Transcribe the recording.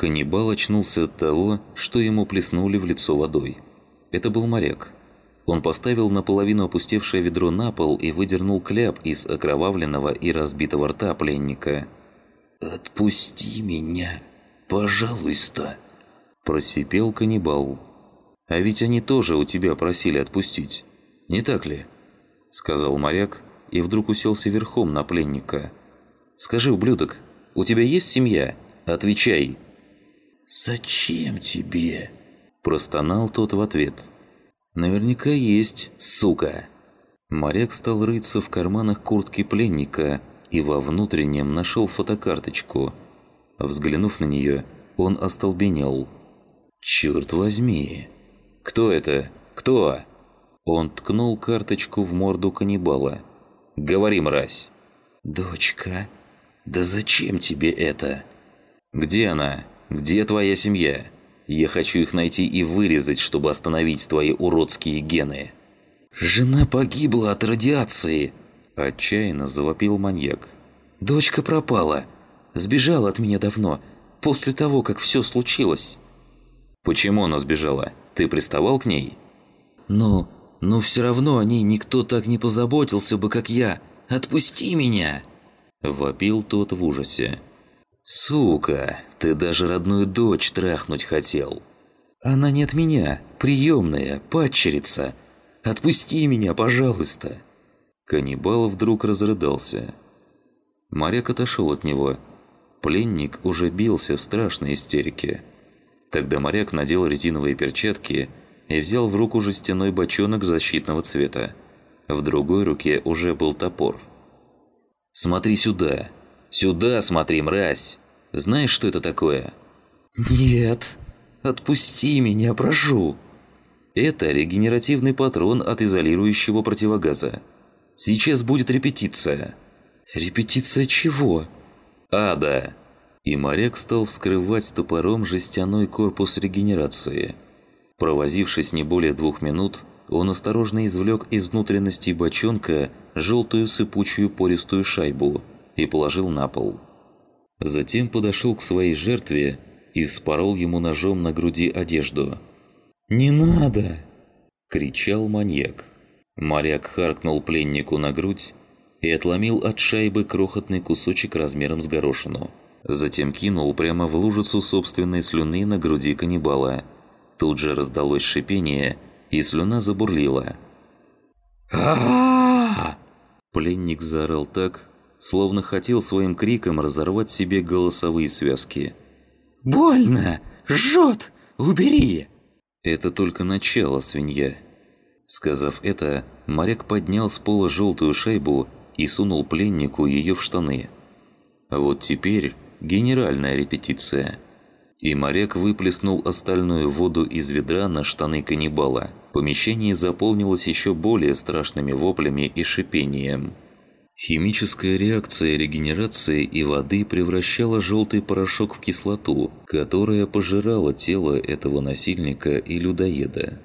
Каннибал очнулся от того, что ему плеснули в лицо водой. Это был моряк. Он поставил наполовину опустевшее ведро на пол и выдернул кляп из окровавленного и разбитого рта пленника. «Отпусти меня, пожалуйста!» Просипел каннибал. «А ведь они тоже у тебя просили отпустить, не так ли?» Сказал моряк и вдруг уселся верхом на пленника. «Скажи, ублюдок, у тебя есть семья? Отвечай!» «Зачем тебе?» Простонал тот в ответ. «Наверняка есть, сука!» Моряк стал рыться в карманах куртки пленника и во внутреннем нашел фотокарточку. Взглянув на нее, он остолбенел. «Черт возьми! Кто это? Кто?» Он ткнул карточку в морду каннибала. «Говори, мразь!» «Дочка, да зачем тебе это?» «Где она?» Где твоя семья? Я хочу их найти и вырезать, чтобы остановить твои уродские гены». «Жена погибла от радиации!» Отчаянно завопил маньяк. «Дочка пропала. Сбежала от меня давно, после того, как все случилось». «Почему она сбежала? Ты приставал к ней?» «Ну, но все равно о ней никто так не позаботился бы, как я. Отпусти меня!» Вопил тот в ужасе. «Сука, ты даже родную дочь трахнуть хотел!» «Она не от меня, приемная, падчерица! Отпусти меня, пожалуйста!» Каннибал вдруг разрыдался. Моряк отошел от него. Пленник уже бился в страшной истерике. Тогда моряк надел резиновые перчатки и взял в руку жестяной бочонок защитного цвета. В другой руке уже был топор. «Смотри сюда! Сюда смотри, мразь!» Знаешь, что это такое?» «Нет, отпусти меня, прошу!» Это регенеративный патрон от изолирующего противогаза. Сейчас будет репетиция. «Репетиция чего?» «Ада!» И моряк стал вскрывать топором жестяной корпус регенерации. Провозившись не более двух минут, он осторожно извлек из внутренности бочонка желтую сыпучую пористую шайбу и положил на пол. Затем подошел к своей жертве и вспорол ему ножом на груди одежду. «Не надо!» – кричал маньяк. Моряк харкнул пленнику на грудь и отломил от шайбы крохотный кусочек размером с горошину. Затем кинул прямо в лужицу собственной слюны на груди каннибала. Тут же раздалось шипение, и слюна забурлила. а Пленник заорал так, словно хотел своим криком разорвать себе голосовые связки. «Больно! Жжет! Убери!» «Это только начало, свинья!» Сказав это, моряк поднял с пола желтую шайбу и сунул пленнику ее в штаны. Вот теперь генеральная репетиция. И моряк выплеснул остальную воду из ведра на штаны каннибала. Помещение заполнилось еще более страшными воплями и шипением – Химическая реакция регенерации и воды превращала желтый порошок в кислоту, которая пожирала тело этого насильника и людоеда.